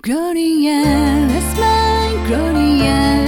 Glorious my glorious